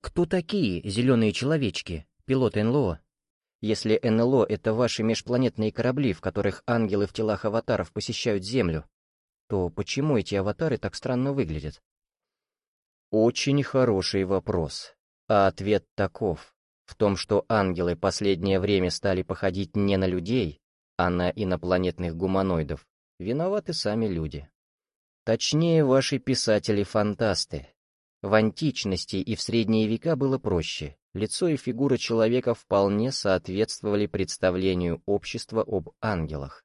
Кто такие зеленые человечки, пилоты НЛО? Если НЛО — это ваши межпланетные корабли, в которых ангелы в телах аватаров посещают Землю, то почему эти аватары так странно выглядят? Очень хороший вопрос. А ответ таков. В том, что ангелы последнее время стали походить не на людей, а на инопланетных гуманоидов, виноваты сами люди. Точнее, ваши писатели-фантасты. В античности и в средние века было проще. Лицо и фигура человека вполне соответствовали представлению общества об ангелах.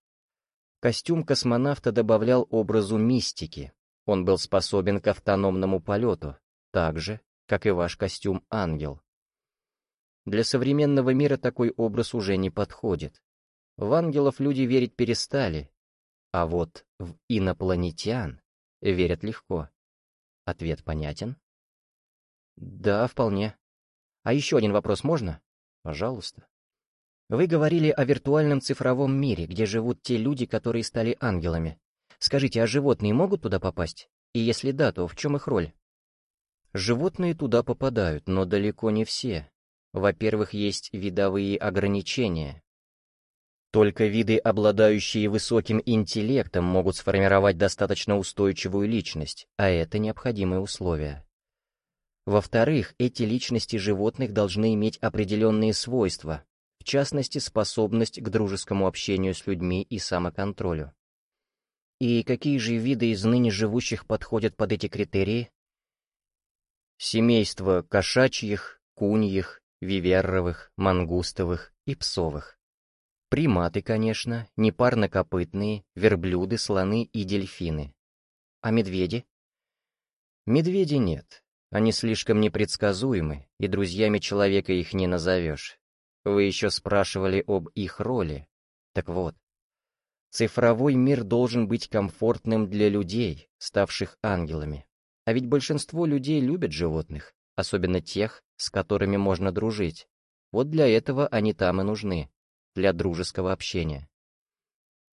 Костюм космонавта добавлял образу мистики. Он был способен к автономному полету, так же, как и ваш костюм ангел. Для современного мира такой образ уже не подходит. В ангелов люди верить перестали, а вот в инопланетян верят легко. Ответ понятен? Да, вполне. А еще один вопрос можно? Пожалуйста. Вы говорили о виртуальном цифровом мире, где живут те люди, которые стали ангелами. Скажите, а животные могут туда попасть? И если да, то в чем их роль? Животные туда попадают, но далеко не все. Во-первых, есть видовые ограничения, только виды, обладающие высоким интеллектом, могут сформировать достаточно устойчивую личность, а это необходимые условия. Во-вторых, эти личности животных должны иметь определенные свойства, в частности, способность к дружескому общению с людьми и самоконтролю. И какие же виды из ныне живущих подходят под эти критерии? Семейство кошачьих, куньих, виверровых, мангустовых и псовых. Приматы, конечно, непарнокопытные, верблюды, слоны и дельфины. А медведи? Медведи нет. Они слишком непредсказуемы, и друзьями человека их не назовешь. Вы еще спрашивали об их роли. Так вот, цифровой мир должен быть комфортным для людей, ставших ангелами. А ведь большинство людей любят животных, особенно тех, с которыми можно дружить. Вот для этого они там и нужны для дружеского общения.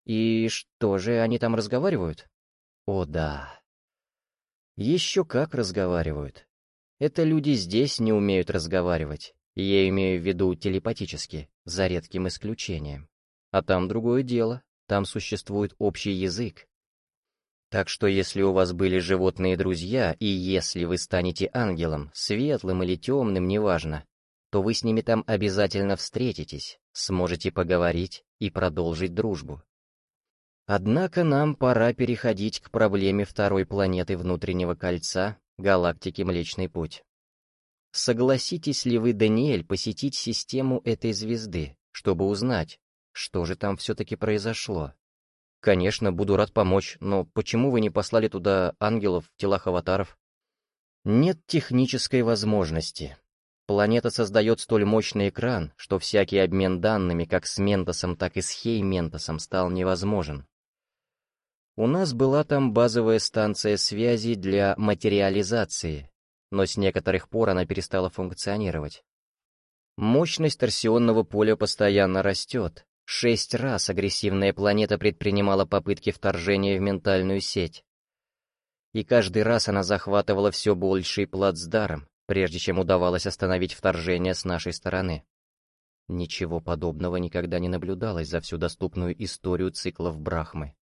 И что же, они там разговаривают? О, да. Еще как разговаривают. Это люди здесь не умеют разговаривать. Я имею в виду телепатически, за редким исключением. А там другое дело. Там существует общий язык. Так что если у вас были животные друзья, и если вы станете ангелом, светлым или темным, неважно, то вы с ними там обязательно встретитесь, сможете поговорить и продолжить дружбу. Однако нам пора переходить к проблеме второй планеты внутреннего кольца, галактики Млечный Путь. Согласитесь ли вы, Даниэль, посетить систему этой звезды, чтобы узнать, что же там все-таки произошло? Конечно, буду рад помочь, но почему вы не послали туда ангелов в телах аватаров? Нет технической возможности, Планета создает столь мощный экран, что всякий обмен данными как с Ментосом, так и с Хей-Ментосом стал невозможен. У нас была там базовая станция связи для материализации, но с некоторых пор она перестала функционировать. Мощность торсионного поля постоянно растет. Шесть раз агрессивная планета предпринимала попытки вторжения в ментальную сеть. И каждый раз она захватывала все больший плацдарм, прежде чем удавалось остановить вторжение с нашей стороны. Ничего подобного никогда не наблюдалось за всю доступную историю циклов Брахмы.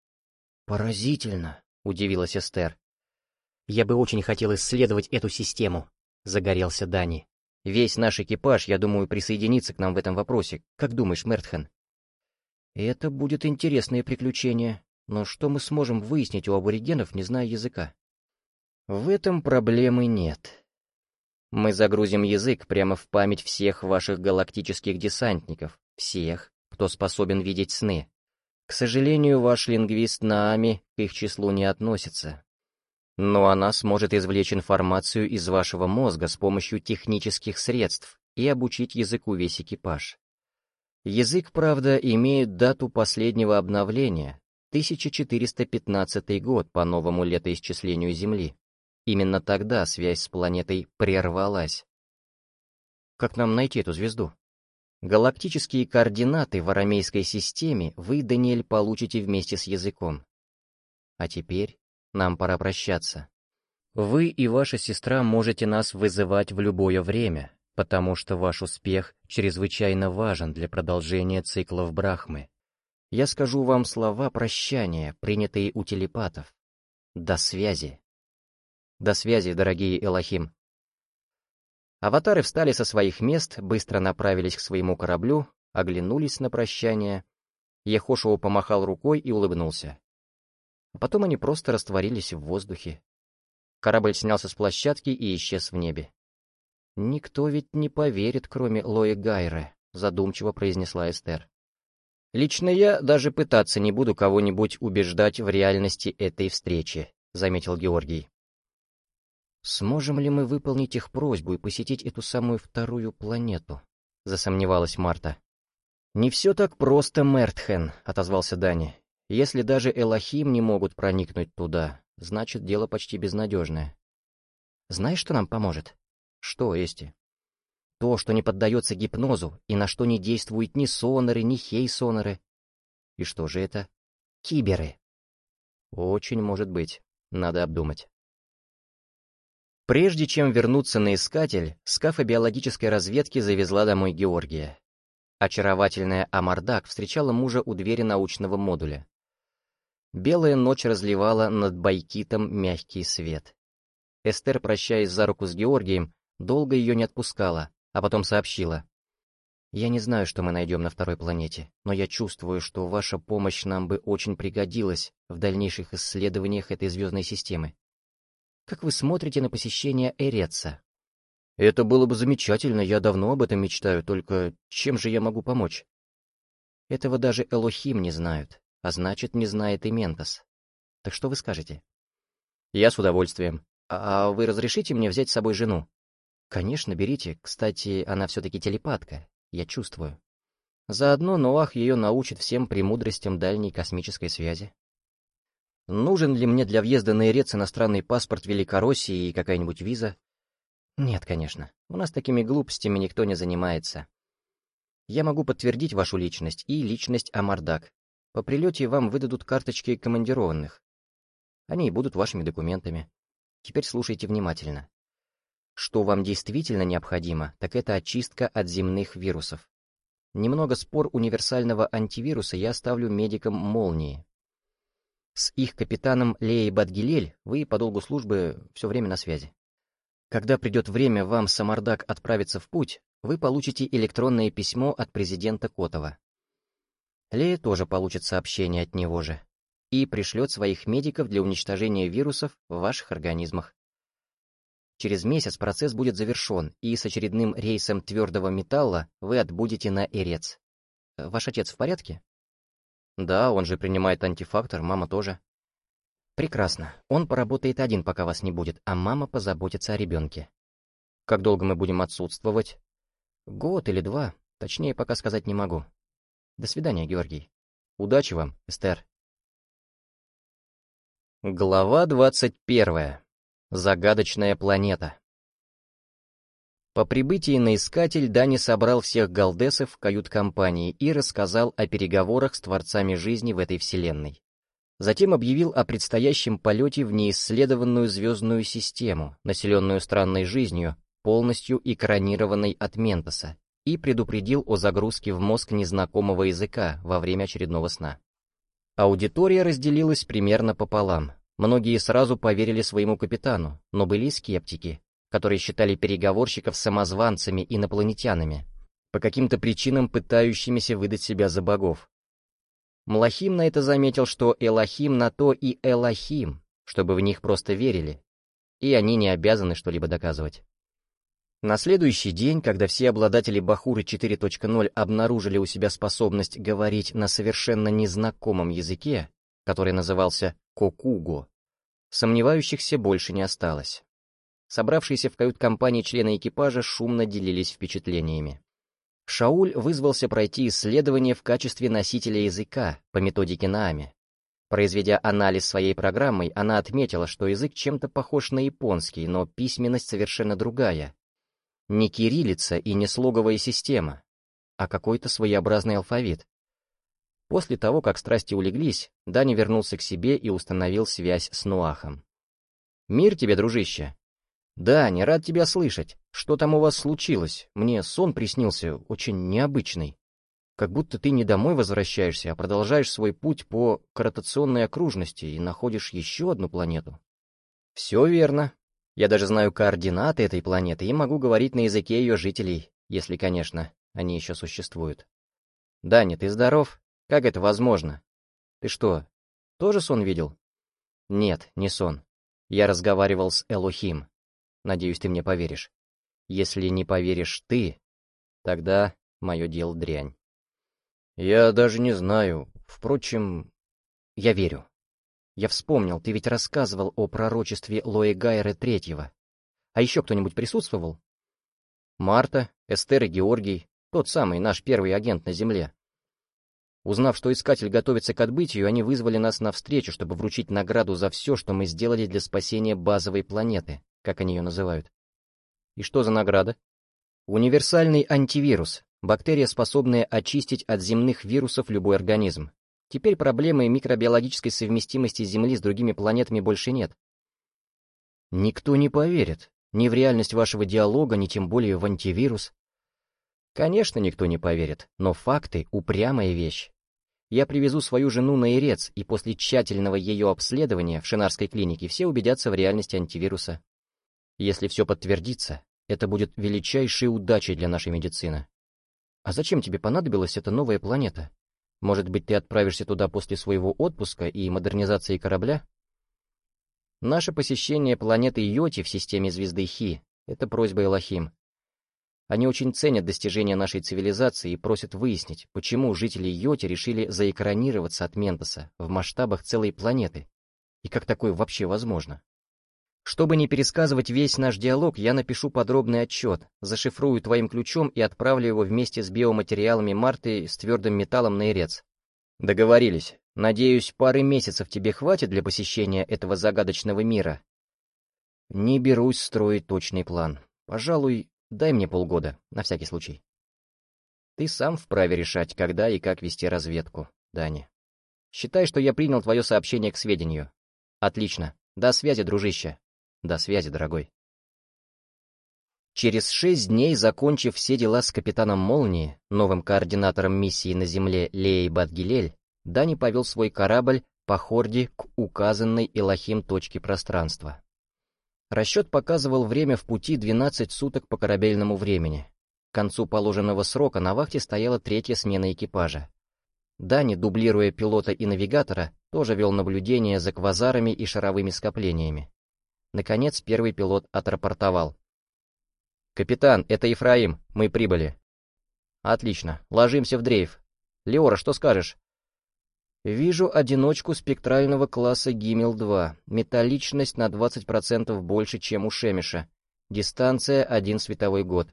«Поразительно!» — удивилась Эстер. «Я бы очень хотел исследовать эту систему», — загорелся Дани. «Весь наш экипаж, я думаю, присоединится к нам в этом вопросе. Как думаешь, Мертхен?» «Это будет интересное приключение, но что мы сможем выяснить у аборигенов, не зная языка?» «В этом проблемы нет», мы загрузим язык прямо в память всех ваших галактических десантников, всех, кто способен видеть сны. К сожалению, ваш лингвист Наами к их числу не относится. Но она сможет извлечь информацию из вашего мозга с помощью технических средств и обучить языку весь экипаж. Язык, правда, имеет дату последнего обновления, 1415 год по новому летоисчислению Земли. Именно тогда связь с планетой прервалась. Как нам найти эту звезду? Галактические координаты в арамейской системе вы, Даниэль, получите вместе с языком. А теперь нам пора прощаться. Вы и ваша сестра можете нас вызывать в любое время, потому что ваш успех чрезвычайно важен для продолжения циклов Брахмы. Я скажу вам слова прощания, принятые у телепатов. До связи. До связи, дорогие Элохим. Аватары встали со своих мест, быстро направились к своему кораблю, оглянулись на прощание. Ехошуа помахал рукой и улыбнулся. А потом они просто растворились в воздухе, Корабль снялся с площадки и исчез в небе. «Никто ведь не поверит, кроме Лои Гайре», — задумчиво произнесла Эстер. «Лично я даже пытаться не буду кого-нибудь убеждать в реальности этой встречи», — заметил Георгий. «Сможем ли мы выполнить их просьбу и посетить эту самую вторую планету?» — засомневалась Марта. «Не все так просто, Мертхен», — отозвался Дани. «Если даже Элохим не могут проникнуть туда, Значит, дело почти безнадежное. Знаешь, что нам поможет? Что, Эсти? То, что не поддается гипнозу и на что не действуют ни соноры, ни хей-соноры. И что же это? Киберы. Очень может быть. Надо обдумать. Прежде чем вернуться на Искатель, скафа биологической разведки завезла домой Георгия. Очаровательная Амардак встречала мужа у двери научного модуля. Белая ночь разливала над Байкитом мягкий свет. Эстер, прощаясь за руку с Георгием, долго ее не отпускала, а потом сообщила. «Я не знаю, что мы найдем на второй планете, но я чувствую, что ваша помощь нам бы очень пригодилась в дальнейших исследованиях этой звездной системы. Как вы смотрите на посещение Эреца?» «Это было бы замечательно, я давно об этом мечтаю, только чем же я могу помочь?» «Этого даже Элохим не знают а значит, не знает и Ментос. Так что вы скажете? Я с удовольствием. А вы разрешите мне взять с собой жену? Конечно, берите. Кстати, она все-таки телепатка. Я чувствую. Заодно Ноах ее научит всем премудростям дальней космической связи. Нужен ли мне для въезда на Ирец иностранный паспорт Великороссии и какая-нибудь виза? Нет, конечно. У нас такими глупостями никто не занимается. Я могу подтвердить вашу личность и личность Амардак, по прилете вам выдадут карточки командированных. Они и будут вашими документами. Теперь слушайте внимательно. Что вам действительно необходимо, так это очистка от земных вирусов. Немного спор универсального антивируса я оставлю медикам «Молнии». С их капитаном Леей Бадгилель вы по долгу службы все время на связи. Когда придет время вам, Самардак, отправиться в путь, вы получите электронное письмо от президента Котова. Лея тоже получит сообщение от него же и пришлет своих медиков для уничтожения вирусов в ваших организмах. Через месяц процесс будет завершен, и с очередным рейсом твердого металла вы отбудете на Эрец. Ваш отец в порядке? Да, он же принимает антифактор, мама тоже. Прекрасно. Он поработает один, пока вас не будет, а мама позаботится о ребенке. Как долго мы будем отсутствовать? Год или два, точнее пока сказать не могу. До свидания, Георгий. Удачи вам, Эстер. Глава 21. Загадочная планета. По прибытии на Искатель Дани собрал всех галдесов в кают-компании и рассказал о переговорах с Творцами Жизни в этой вселенной. Затем объявил о предстоящем полете в неисследованную звездную систему, населенную странной жизнью, полностью экранированной от Ментоса, и предупредил о загрузке в мозг незнакомого языка во время очередного сна. Аудитория разделилась примерно пополам. Многие сразу поверили своему капитану, но были скептики, которые считали переговорщиков самозванцами инопланетянами, по каким-то причинам пытающимися выдать себя за богов. Млахим на это заметил, что Элохим на то и Элохим, чтобы в них просто верили, и они не обязаны что-либо доказывать. На следующий день, когда все обладатели Бахуры 4.0 обнаружили у себя способность говорить на совершенно незнакомом языке, который назывался Кокуго, сомневающихся больше не осталось. Собравшиеся в кают-компании члены экипажа шумно делились впечатлениями. Шауль вызвался пройти исследование в качестве носителя языка по методике Наами. Произведя анализ своей программой, она отметила, что язык чем-то похож на японский, но письменность совершенно другая, не кириллица и не слоговая система, а какой-то своеобразный алфавит. После того, как страсти улеглись, Дани вернулся к себе и установил связь с Нуахом. «Мир тебе, дружище!» «Да, не рад тебя слышать. Что там у вас случилось? Мне сон приснился, очень необычный. Как будто ты не домой возвращаешься, а продолжаешь свой путь по каротационной окружности и находишь еще одну планету». «Все верно. Я даже знаю координаты этой планеты и могу говорить на языке ее жителей, если, конечно, они еще существуют. Даня, ты здоров? Как это возможно? Ты что, тоже сон видел? Нет, не сон. Я разговаривал с Элохим. Надеюсь, ты мне поверишь. Если не поверишь ты, тогда мое дело дрянь. Я даже не знаю. Впрочем, я верю. Я вспомнил, ты ведь рассказывал о пророчестве Лои Гайера Третьего. А еще кто-нибудь присутствовал? Марта, Эстер и Георгий, тот самый наш первый агент на Земле. Узнав, что искатель готовится к отбытию, они вызвали нас на встречу, чтобы вручить награду за все, что мы сделали для спасения базовой планеты, как они ее называют. И что за награда? Универсальный антивирус, бактерия, способная очистить от земных вирусов любой организм. Теперь проблемы микробиологической совместимости Земли с другими планетами больше нет. Никто не поверит. Ни в реальность вашего диалога, ни тем более в антивирус. Конечно, никто не поверит, но факты — упрямая вещь. Я привезу свою жену на Ирец, и после тщательного ее обследования в Шинарской клинике все убедятся в реальности антивируса. Если все подтвердится, это будет величайшей удачей для нашей медицины. А зачем тебе понадобилась эта новая планета? Может быть, ты отправишься туда после своего отпуска и модернизации корабля? Наше посещение планеты Йоти в системе звезды Хи — это просьба Элохим. Они очень ценят достижения нашей цивилизации и просят выяснить, почему жители Йоти решили заэкранироваться от Ментоса в масштабах целой планеты, и как такое вообще возможно. Чтобы не пересказывать весь наш диалог, я напишу подробный отчет, зашифрую твоим ключом и отправлю его вместе с биоматериалами Марты с твердым металлом на Ирец. Договорились. Надеюсь, пары месяцев тебе хватит для посещения этого загадочного мира. Не берусь строить точный план. Пожалуй, дай мне полгода, на всякий случай. Ты сам вправе решать, когда и как вести разведку, Дани. Считай, что я принял твое сообщение к сведению. Отлично. До связи, дружище. До связи, дорогой. Через шесть дней, закончив все дела с капитаном Молнии, новым координатором миссии на Земле Леей Бадгилель, Дани повел свой корабль по хорде к указанной Элохим точке пространства. Расчет показывал время в пути 12 суток по корабельному времени. К концу положенного срока на вахте стояла третья смена экипажа. Дани, дублируя пилота и навигатора, тоже вел наблюдение за квазарами и шаровыми скоплениями. Наконец первый пилот отрапортовал. «Капитан, это Ефраим, мы прибыли». «Отлично, ложимся в дрейф. Леора, что скажешь?» «Вижу одиночку спектрального класса Гиммел-2. Металличность на 20% больше, чем у Шемиша. Дистанция — один световой год».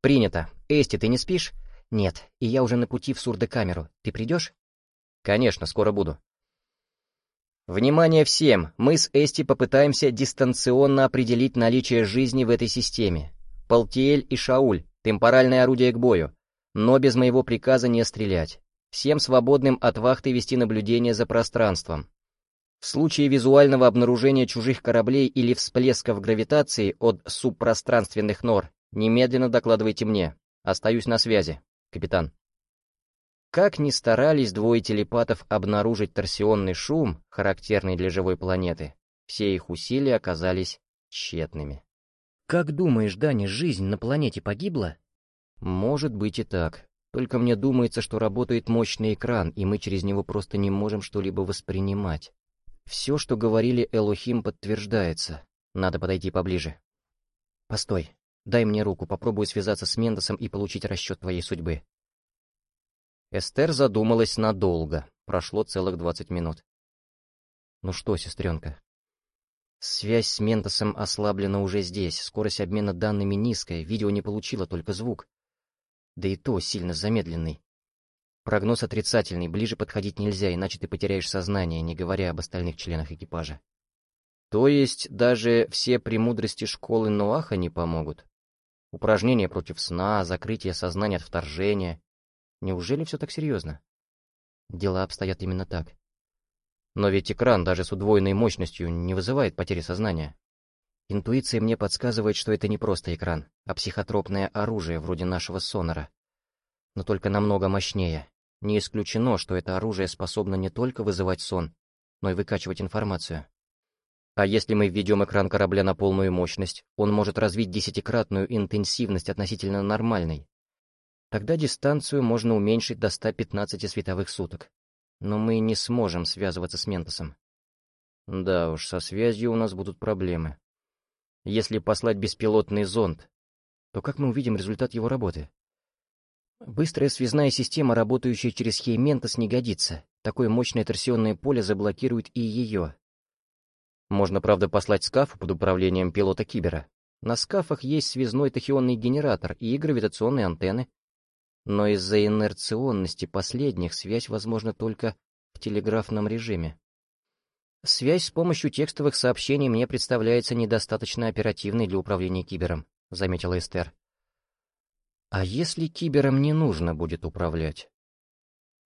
«Принято. Эсти, ты не спишь?» «Нет, и я уже на пути в сурдокамеру. Ты придешь?» «Конечно, скоро буду». Внимание всем! Мы с Эсти попытаемся дистанционно определить наличие жизни в этой системе. Палтиэль и Шауль, темпоральное орудие к бою. Но без моего приказа не стрелять. Всем свободным от вахты вести наблюдение за пространством. В случае визуального обнаружения чужих кораблей или всплесков гравитации от субпространственных нор, немедленно докладывайте мне. Остаюсь на связи, капитан. Как ни старались двое телепатов обнаружить торсионный шум, характерный для живой планеты, все их усилия оказались тщетными. «Как думаешь, Даня, жизнь на планете погибла?» «Может быть и так. Только мне думается, что работает мощный экран, и мы через него просто не можем что-либо воспринимать. Все, что говорили Элохим, подтверждается. Надо подойти поближе». «Постой. Дай мне руку, попробую связаться с Мендосом и получить расчет твоей судьбы. Эстер задумалась надолго. Прошло целых двадцать минут. «Ну что, сестренка?» «Связь с Ментосом ослаблена уже здесь. Скорость обмена данными низкая, видео не получило, только звук. Да и то сильно замедленный. Прогноз отрицательный, ближе подходить нельзя, иначе ты потеряешь сознание, не говоря об остальных членах экипажа. То есть даже все премудрости школы Нуаха не помогут? Упражнения против сна, закрытие сознания от вторжения, Неужели все так серьезно? Дела обстоят именно так. Но ведь экран даже с удвоенной мощностью не вызывает потери сознания. Интуиция мне подсказывает, что это не просто экран, а психотропное оружие вроде нашего сонора. Но только намного мощнее. Не исключено, что это оружие способно не только вызывать сон, но и выкачивать информацию. А если мы введем экран корабля на полную мощность, он может развить десятикратную интенсивность относительно нормальной. Тогда дистанцию можно уменьшить до 115 световых суток. Но мы не сможем связываться с Ментосом. Да уж, со связью у нас будут проблемы. Если послать беспилотный зонд, то как мы увидим результат его работы? Быстрая связная система, работающая через Хейментос, не годится. Такое мощное торсионное поле заблокирует и ее. Можно, правда, послать скаф под управлением пилота Кибера. На скафах есть связной тахионный генератор и гравитационные антенны. Но из-за инерционности последних связь возможна только в телеграфном режиме. Связь с помощью текстовых сообщений мне представляется недостаточно оперативной для управления Кибером, заметила Эстер. А если Кибером не нужно будет управлять?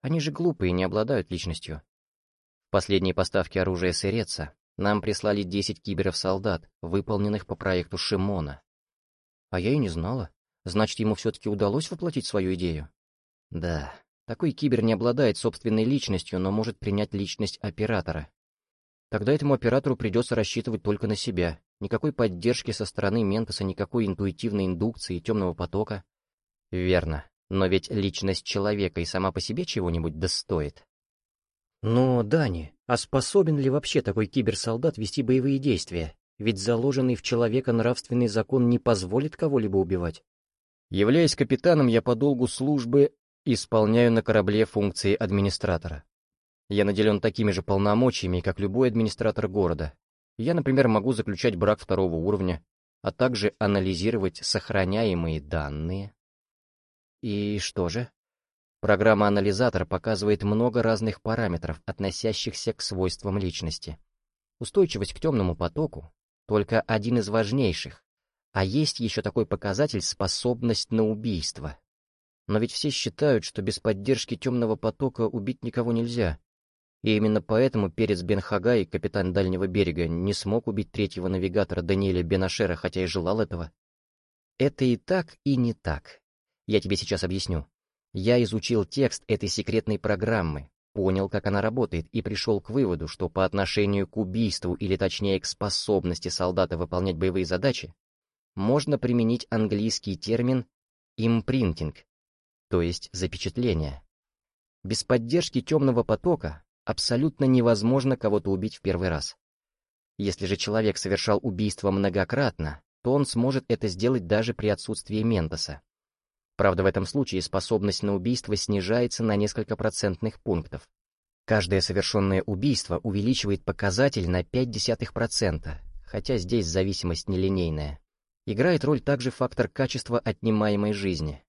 Они же глупые не обладают личностью. В последней поставке оружия Сыреца нам прислали 10 киберов-солдат, выполненных по проекту Шимона. А я и не знала. Значит, ему все-таки удалось воплотить свою идею? Да, такой кибер не обладает собственной личностью, но может принять личность оператора. Тогда этому оператору придется рассчитывать только на себя. Никакой поддержки со стороны Ментоса, никакой интуитивной индукции и темного потока. Верно. Но ведь личность человека и сама по себе чего-нибудь достоит. Но, Дани, а способен ли вообще такой киберсолдат вести боевые действия? Ведь заложенный в человека нравственный закон не позволит кого-либо убивать. Являясь капитаном, я по долгу службы исполняю на корабле функции администратора. Я наделен такими же полномочиями, как любой администратор города. Я, например, могу заключать брак второго уровня, а также анализировать сохраняемые данные. И что же? Программа-анализатор показывает много разных параметров, относящихся к свойствам личности. Устойчивость к темному потоку — только один из важнейших, а есть еще такой показатель — способность на убийство. Но ведь все считают, что без поддержки темного потока убить никого нельзя. И именно поэтому перец Бен Хагай, капитан Дальнего берега, не смог убить третьего навигатора Даниэля Бенашера, хотя и желал этого. Это и так, и не так. Я тебе сейчас объясню. Я изучил текст этой секретной программы, понял, как она работает, и пришел к выводу, что по отношению к убийству, или точнее к способности солдата выполнять боевые задачи, можно применить английский термин «импринтинг», то есть запечатление. Без поддержки темного потока абсолютно невозможно кого-то убить в первый раз. Если же человек совершал убийство многократно, то он сможет это сделать даже при отсутствии ментоса. Правда, в этом случае способность на убийство снижается на несколько процентных пунктов. Каждое совершенное убийство увеличивает показатель на 0,5%, хотя здесь зависимость нелинейная. Играет роль также фактор качества отнимаемой жизни.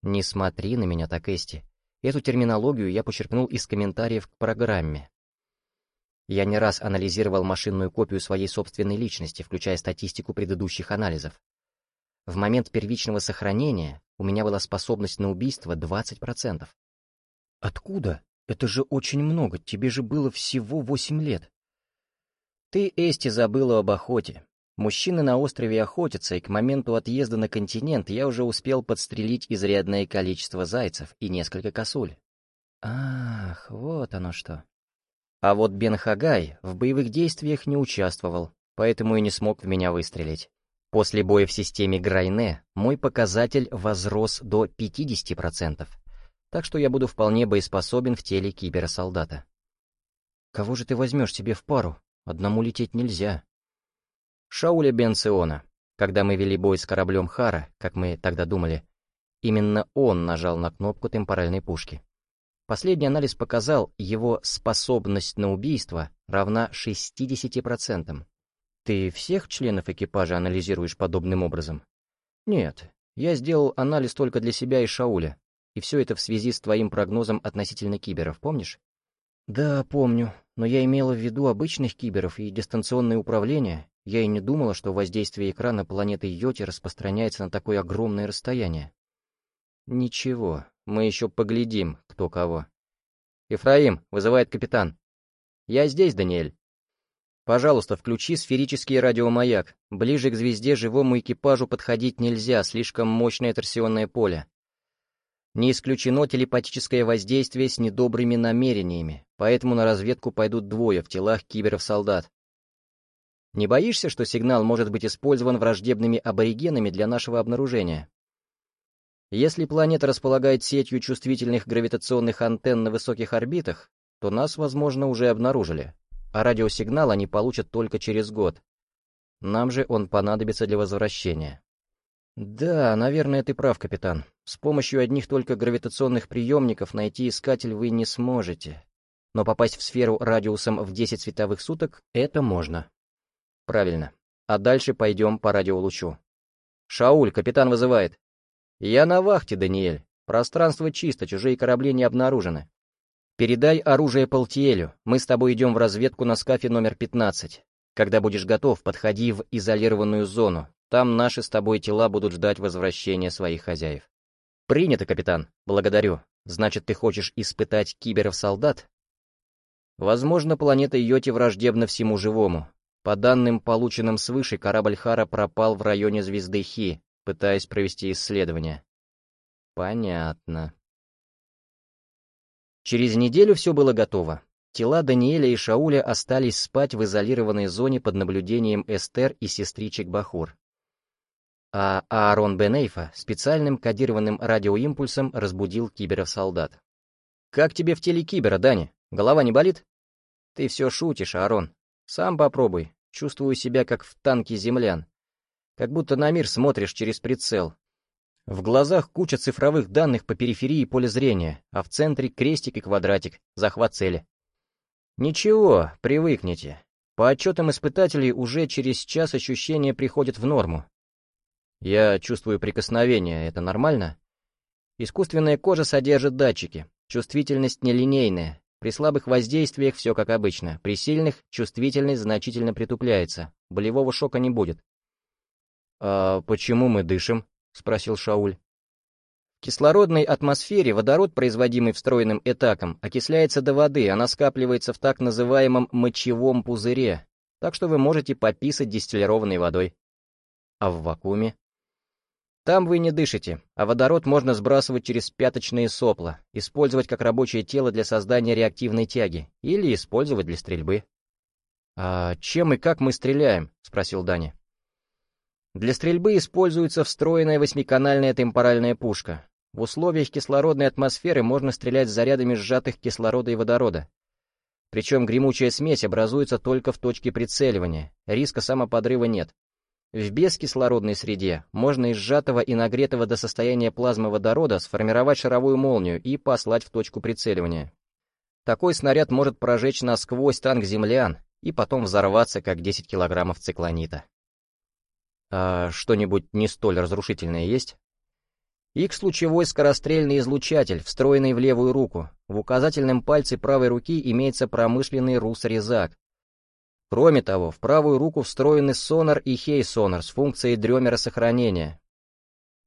Не смотри на меня так, Эсти. Эту терминологию я почерпнул из комментариев к программе. Я не раз анализировал машинную копию своей собственной личности, включая статистику предыдущих анализов. В момент первичного сохранения у меня была способность на убийство 20%. Откуда? Это же очень много, тебе же было всего 8 лет. Ты, Эсти, забыла об охоте. Мужчины на острове охотятся, и к моменту отъезда на континент я уже успел подстрелить изрядное количество зайцев и несколько косуль. Ах, вот оно что. А вот Бен Хагай в боевых действиях не участвовал, поэтому и не смог в меня выстрелить. После боя в системе Грайне мой показатель возрос до 50%, так что я буду вполне боеспособен в теле киберсолдата. Кого же ты возьмешь себе в пару? Одному лететь нельзя. Шауля Бенциона. Когда мы вели бой с кораблем Хара, как мы тогда думали, именно он нажал на кнопку темпоральной пушки. Последний анализ показал, его способность на убийство равна 60%. Ты всех членов экипажа анализируешь подобным образом? Нет, я сделал анализ только для себя и Шауля. И все это в связи с твоим прогнозом относительно киберов, помнишь? Да, помню, но я имела в виду обычных киберов и дистанционное управление. Я и не думала, что воздействие экрана планеты Йоти распространяется на такое огромное расстояние. Ничего, мы еще поглядим, кто кого. Ефраим, вызывает капитан. Я здесь, Даниэль. Пожалуйста, включи сферический радиомаяк. Ближе к звезде живому экипажу подходить нельзя, слишком мощное торсионное поле. Не исключено телепатическое воздействие с недобрыми намерениями, поэтому на разведку пойдут двое в телах киберов-солдат. Не боишься, что сигнал может быть использован враждебными аборигенами для нашего обнаружения? Если планета располагает сетью чувствительных гравитационных антенн на высоких орбитах, то нас, возможно, уже обнаружили, а радиосигнал они получат только через год. Нам же он понадобится для возвращения. Да, наверное, ты прав, капитан. С помощью одних только гравитационных приемников найти искатель вы не сможете. Но попасть в сферу радиусом в 10 световых суток — это можно. Правильно. А дальше пойдем по радиолучу. Шауль, капитан вызывает. «Я на вахте, Даниэль. Пространство чисто, чужие корабли не обнаружены. Передай оружие Полтиелю. Мы с тобой идем в разведку на скафе номер 15. Когда будешь готов, подходи в изолированную зону. Там наши с тобой тела будут ждать возвращения своих хозяев». «Принято, капитан. Благодарю. Значит, ты хочешь испытать киберов-солдат?» Возможно, планета Йоти враждебна всему живому. По данным, полученным свыше, корабль Хара пропал в районе звезды Хи, пытаясь провести исследование. Понятно. Через неделю все было готово. Тела Даниэля и Шауля остались спать в изолированной зоне под наблюдением Эстер и сестричек Бахур. А Аарон Бенейфа специальным кодированным радиоимпульсом разбудил киберов-солдат. «Как тебе в теле кибера, Дани? Голова не болит?» «Ты все шутишь, Аарон. Сам попробуй. Чувствую себя как в танке землян. Как будто на мир смотришь через прицел. В глазах куча цифровых данных по периферии поля зрения, а в центре крестик и квадратик, захват цели. Ничего, привыкните. По отчетам испытателей уже через час ощущения приходят в норму. Я чувствую прикосновение, это нормально? Искусственная кожа содержит датчики, чувствительность нелинейная. При слабых воздействиях все как обычно, при сильных чувствительность значительно притупляется, болевого шока не будет. «А почему мы дышим?» — спросил Шауль. В кислородной атмосфере водород, производимый встроенным этаком, окисляется до воды, она скапливается в так называемом мочевом пузыре, так что вы можете пописать дистиллированной водой. А в вакууме? Там вы не дышите, а водород можно сбрасывать через пяточные сопла, использовать как рабочее тело для создания реактивной тяги или использовать для стрельбы. «А чем и как мы стреляем?» — спросил Даня. Для стрельбы используется встроенная восьмиканальная темпоральная пушка. В условиях кислородной атмосферы можно стрелять зарядами сжатых кислорода и водорода. Причем гремучая смесь образуется только в точке прицеливания, риска самоподрыва нет. В бескислородной среде можно из сжатого и нагретого до состояния плазмы водорода сформировать шаровую молнию и послать в точку прицеливания. Такой снаряд может прожечь насквозь танк землян и потом взорваться, как 10 килограммов циклонита. А что-нибудь не столь разрушительное есть? Икс-лучевой скорострельный излучатель, встроенный в левую руку. В указательном пальце правой руки имеется промышленный рус-резак. Кроме того, в правую руку встроены сонар и хей-сонар с функцией дремера сохранения.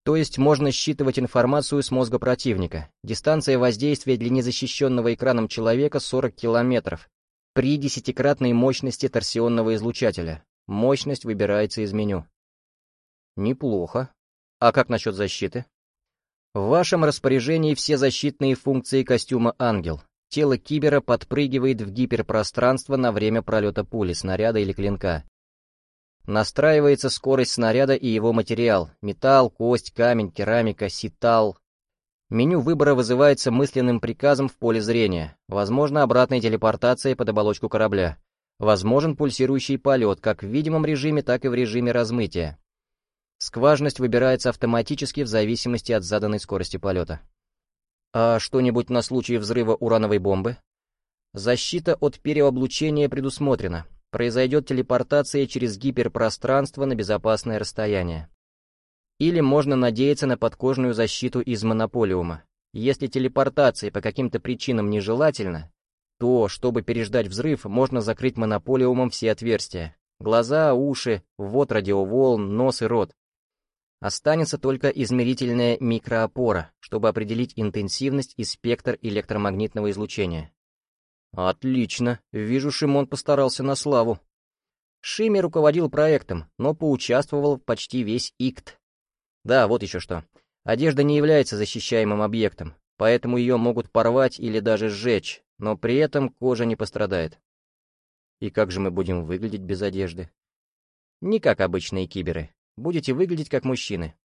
То есть можно считывать информацию с мозга противника. Дистанция воздействия для незащищенного экраном человека 40 километров. При десятикратной мощности торсионного излучателя. Мощность выбирается из меню. Неплохо. А как насчет защиты? В вашем распоряжении все защитные функции костюма «Ангел». Тело кибера подпрыгивает в гиперпространство на время пролета пули, снаряда или клинка. Настраивается скорость снаряда и его материал — металл, кость, камень, керамика, ситал. Меню выбора вызывается мысленным приказом в поле зрения. Возможно обратная телепортация под оболочку корабля. Возможен пульсирующий полет как в видимом режиме, так и в режиме размытия. Скважность выбирается автоматически в зависимости от заданной скорости полета. А что-нибудь на случай взрыва урановой бомбы? Защита от переоблучения предусмотрена. Произойдет телепортация через гиперпространство на безопасное расстояние. Или можно надеяться на подкожную защиту из монополиума. Если телепортация по каким-то причинам нежелательна, то, чтобы переждать взрыв, можно закрыть монополиумом все отверстия. Глаза, уши, ввод радиоволн, нос и рот. Останется только измерительная микроопора, чтобы определить интенсивность и спектр электромагнитного излучения. Отлично. Вижу, Шимон постарался на славу. Шими руководил проектом, но поучаствовал почти весь ИКТ. Да, вот еще что. Одежда не является защищаемым объектом, поэтому ее могут порвать или даже сжечь, но при этом кожа не пострадает. И как же мы будем выглядеть без одежды? Не как обычные киберы. Будете выглядеть как мужчины.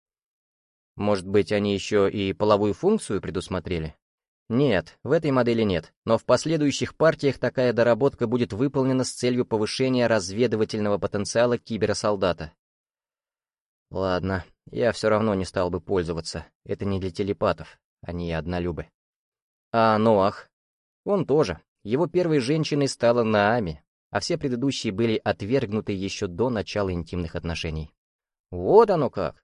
Может быть, они еще и половую функцию предусмотрели? Нет, в этой модели нет, но в последующих партиях такая доработка будет выполнена с целью повышения разведывательного потенциала киберсолдата. Ладно, я все равно не стал бы пользоваться, это не для телепатов, они однолюбы. А Ноах? Он тоже. Его первой женщиной стала Наами, а все предыдущие были отвергнуты еще до начала интимных отношений. Вот оно как.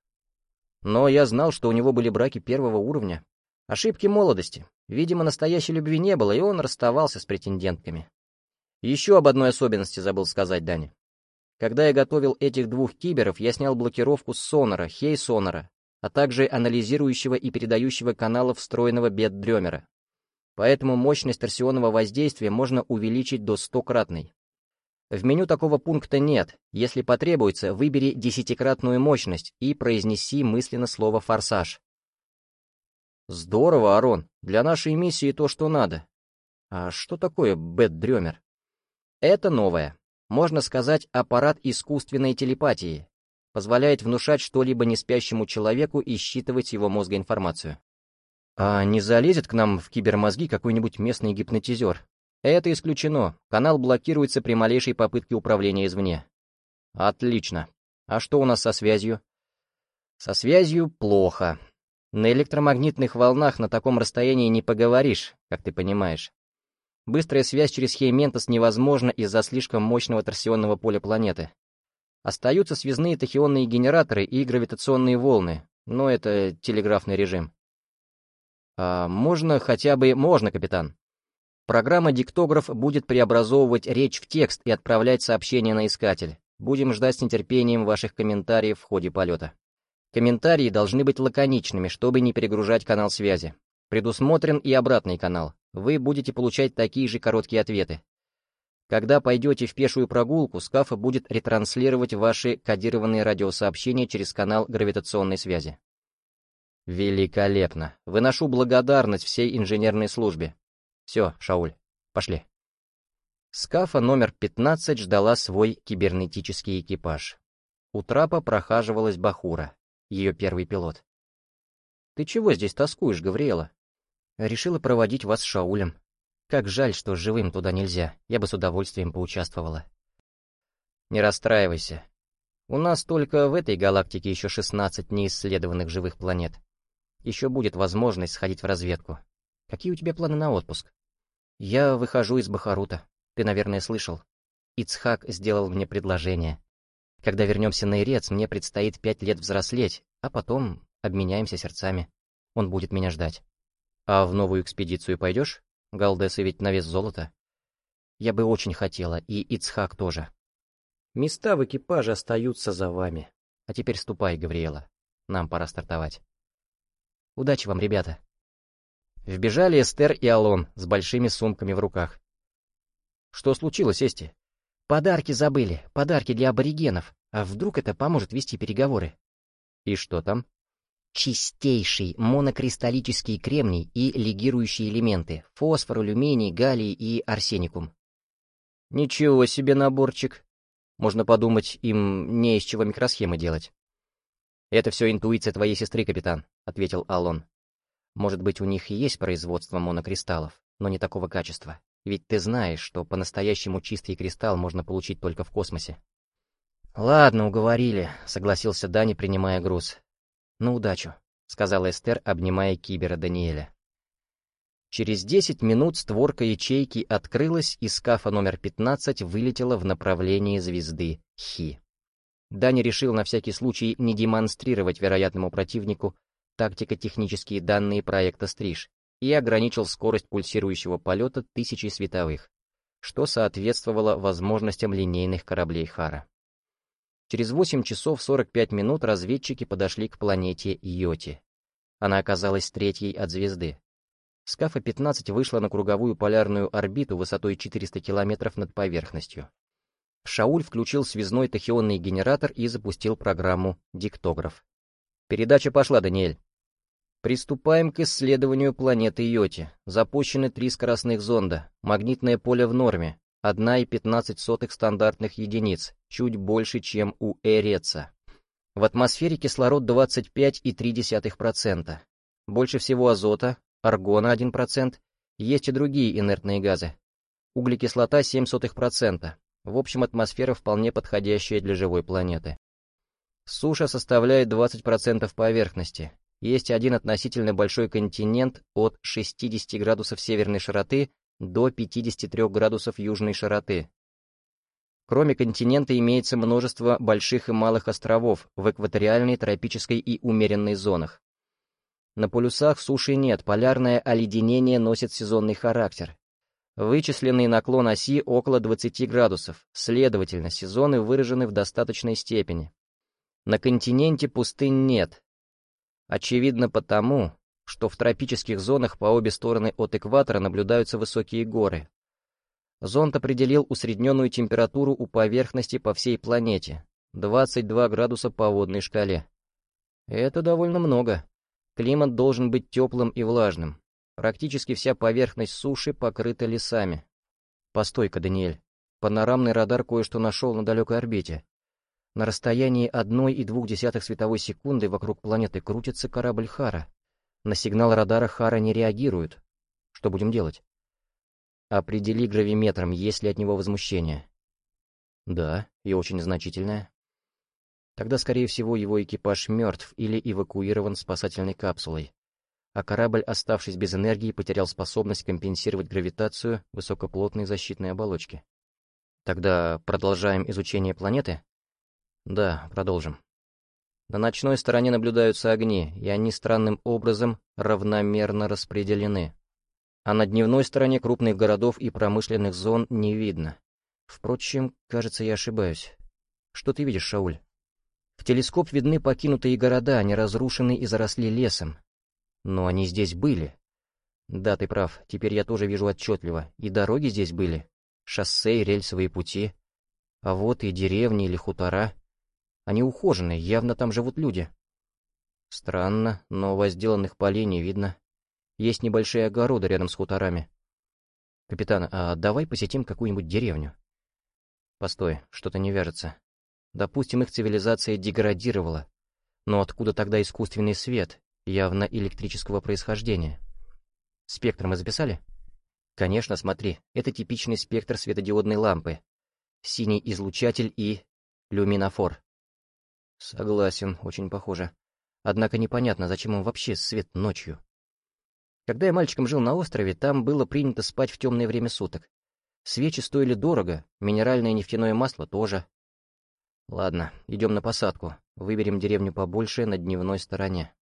Но я знал, что у него были браки первого уровня, Ошибки молодости. Видимо, настоящей любви не было, и он расставался с претендентками. Еще об одной особенности забыл сказать Дани. Когда я готовил этих двух киберов, я снял блокировку с сонора, хей-сонора, а также анализирующего и передающего каналов встроенного бет-дремера. Поэтому мощность торсионного воздействия можно увеличить до стократной. В меню такого пункта нет. Если потребуется, выбери десятикратную мощность и произнеси мысленно слово «форсаж». Здорово, Арон. Для нашей миссии то, что надо. А что такое Bad Dreamer? Это новое. Можно сказать, аппарат искусственной телепатии. Позволяет внушать что-либо неспящему человеку и считывать его мозгоинформацию. А не залезет к нам в кибермозги какой-нибудь местный гипнотизер? Это исключено. Канал блокируется при малейшей попытке управления извне. Отлично. А что у нас со связью? Со связью плохо. На электромагнитных волнах на таком расстоянии не поговоришь, как ты понимаешь. Быстрая связь через Хейментос невозможна из-за слишком мощного торсионного поля планеты. Остаются связные тахионные генераторы и гравитационные волны, но это телеграфный режим. А можно хотя бы... Можно, капитан. Программа-диктограф будет преобразовывать речь в текст и отправлять сообщение на искатель. Будем ждать с нетерпением ваших комментариев в ходе полета. Комментарии должны быть лаконичными, чтобы не перегружать канал связи. Предусмотрен и обратный канал. Вы будете получать такие же короткие ответы. Когда пойдете в пешую прогулку, Скафа будет ретранслировать ваши кодированные радиосообщения через канал гравитационной связи. Великолепно. Выношу благодарность всей инженерной службе. Все, Шауль, пошли. Скафа номер 15 ждала свой кибернетический экипаж. У трапа прохаживалась Бахура ее первый пилот. «Ты чего здесь тоскуешь, Гавриэла?» «Решила проводить вас с Шаулем. Как жаль, что живым туда нельзя, я бы с удовольствием поучаствовала». «Не расстраивайся. У нас только в этой галактике еще 16 неисследованных живых планет. Еще будет возможность сходить в разведку. Какие у тебя планы на отпуск?» «Я выхожу из Бахарута. Ты, наверное, слышал. Ицхак сделал мне предложение. Когда вернемся на Ирец, мне предстоит пять лет взрослеть, а потом обменяемся сердцами. Он будет меня ждать. А в новую экспедицию пойдешь? Галдесы ведь на вес золота. Я бы очень хотела, и Ицхак тоже. Места в экипаже остаются за вами. А теперь ступай, Гавриэла. Нам пора стартовать. Удачи вам, ребята. Вбежали Эстер и Алон с большими сумками в руках. Что случилось, Эсти? Подарки забыли, подарки для аборигенов. А вдруг это поможет вести переговоры? И что там? Чистейший монокристаллический кремний и легирующие элементы — фосфор, алюминий, галлий и арсеникум. Ничего себе наборчик. Можно подумать, им не из чего микросхемы делать. «Это все интуиция твоей сестры, капитан», — ответил Алон. «Может быть, у них и есть производство монокристаллов, но не такого качества. Ведь ты знаешь, что по-настоящему чистый кристалл можно получить только в космосе. «Ладно, уговорили», — согласился Дани, принимая груз. «На удачу», — сказала Эстер, обнимая кибера Даниэля. Через десять минут створка ячейки открылась, и скафа номер 15 вылетела в направлении звезды Хи. Дани решил на всякий случай не демонстрировать вероятному противнику тактико-технические данные проекта «Стриж», и ограничил скорость пульсирующего полета тысячи световых, что соответствовало возможностям линейных кораблей Хара. Через 8 часов 45 минут разведчики подошли к планете Йоти. Она оказалась третьей от звезды. Скафа-15 вышла на круговую полярную орбиту высотой 400 километров над поверхностью. Шауль включил связной тахионный генератор и запустил программу «Диктограф». Передача пошла, Даниэль. Приступаем к исследованию планеты Йоти. Запущены три скоростных зонда. Магнитное поле в норме. 1,15 стандартных единиц, чуть больше, чем у Эреца. В атмосфере кислород 25,3%. Больше всего азота, аргона 1%, есть и другие инертные газы. Углекислота 0,07%. В общем, атмосфера вполне подходящая для живой планеты. Суша составляет 20% поверхности. Есть один относительно большой континент от 60 градусов северной широты до 53 градусов южной широты. Кроме континента имеется множество больших и малых островов в экваториальной, тропической и умеренной зонах. На полюсах суши нет, полярное оледенение носит сезонный характер. Вычисленный наклон оси около 20 градусов, следовательно, сезоны выражены в достаточной степени. На континенте пустынь нет. Очевидно потому, что в тропических зонах по обе стороны от экватора наблюдаются высокие горы. Зонд определил усредненную температуру у поверхности по всей планете — 22 градуса по водной шкале. Это довольно много. Климат должен быть теплым и влажным. Практически вся поверхность суши покрыта лесами. Постой-ка, Даниэль. Панорамный радар кое-что нашел на далекой орбите. На расстоянии 1,2 световой секунды вокруг планеты крутится корабль Хара. На сигнал радара Хара не реагирует. Что будем делать? Определи гравиметром, есть ли от него возмущение. Да, и очень значительное. Тогда, скорее всего, его экипаж мертв или эвакуирован спасательной капсулой, а корабль, оставшись без энергии, потерял способность компенсировать гравитацию высокоплотной защитной оболочки. Тогда продолжаем изучение планеты? Да, продолжим. На ночной стороне наблюдаются огни, и они странным образом равномерно распределены. А на дневной стороне крупных городов и промышленных зон не видно. Впрочем, кажется, я ошибаюсь. Что ты видишь, Шауль? В телескоп видны покинутые города, они разрушены и заросли лесом. Но они здесь были. Да, ты прав, теперь я тоже вижу отчетливо. И дороги здесь были. Шоссе и рельсовые пути. А вот и деревни или хутора. Они ухоженные, явно там живут люди. Странно, но возделанных полей не видно. Есть небольшие огороды рядом с хуторами. Капитан, а давай посетим какую-нибудь деревню. Постой, что-то не вяжется. Допустим, их цивилизация деградировала. Но откуда тогда искусственный свет, явно электрического происхождения? Спектр мы записали? Конечно, смотри, это типичный спектр светодиодной лампы. Синий излучатель и люминофор. Согласен, очень похоже. Однако непонятно, зачем им вообще свет ночью. Когда я мальчиком жил на острове, там было принято спать в темное время суток. Свечи стоили дорого, минеральное нефтяное масло тоже. Ладно, идем на посадку. Выберем деревню побольше на дневной стороне.